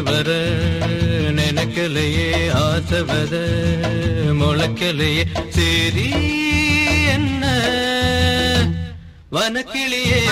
வர நினைக்கலையே ஆசை வர முளைக்கலையே. சரி என்ன? வனக்கிளியே.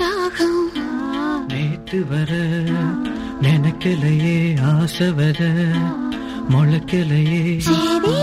தாகம். நேத்து வர நினைக்கலையே ஆசை வர முளைக்கலையே. சரி,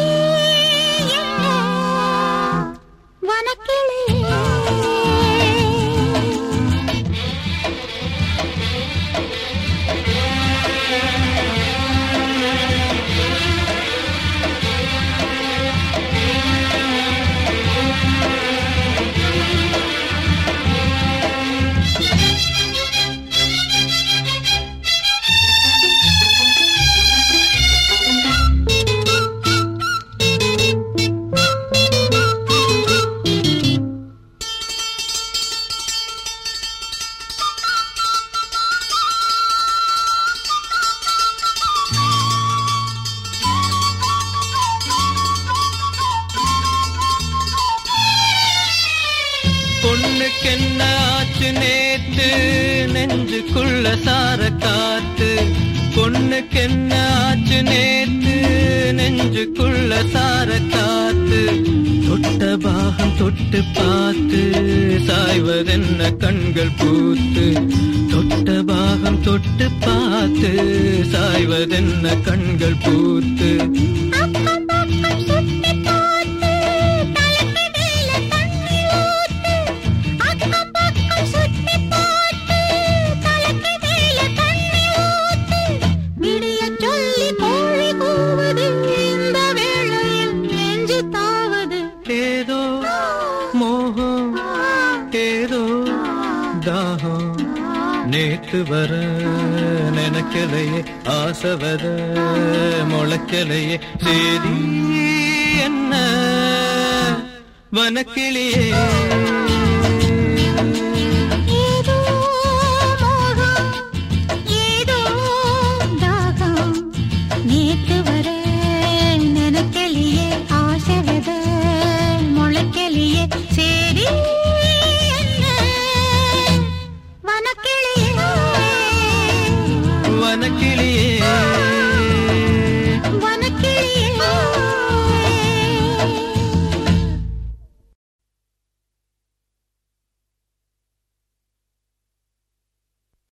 நேத்து நேத்து நெஞ்சுக்குள்ள சார காத்து பொண்ணுக்கென்ன ஆச்சு நேத்து நெஞ்சுக்குள்ள சார காத்து. தொட்ட பாகம் தொட்டு பார்த்து சாய்வதென்ன கண்கள் பூத்து. தொட்ட பாகம் தொட்டு பார்த்து சாய்வதென்ன கண்கள் பூத்து. நேற்று வர நினைக்கலையே ஆசை வர முளைக்கலையே சரி என்ன வனக்கிளியே.